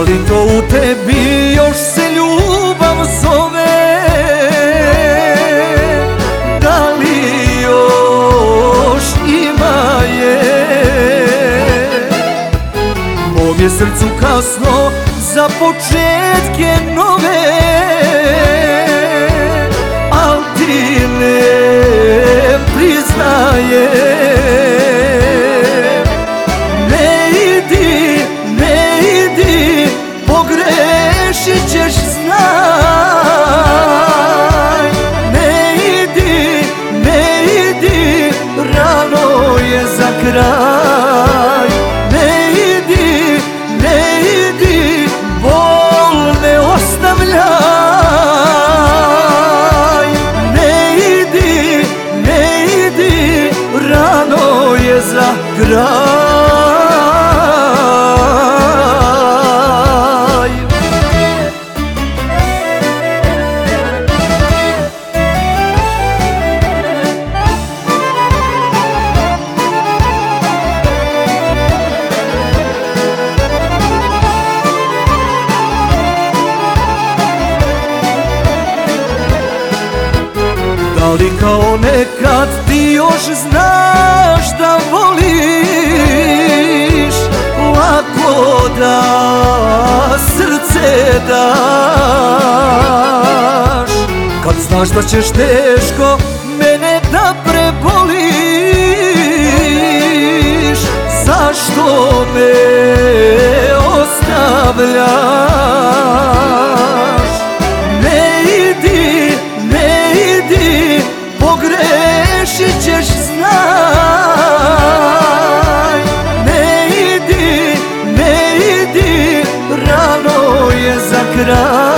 ali to u tebi još se ljubav zove? Da li još ima je? Mom je srcu kasno za početke nove. kraj Da li kao nekad ti još znaš srce daš. Kad znaš da ćeš teško mene da preboliš Zašto me ostavljaš? kral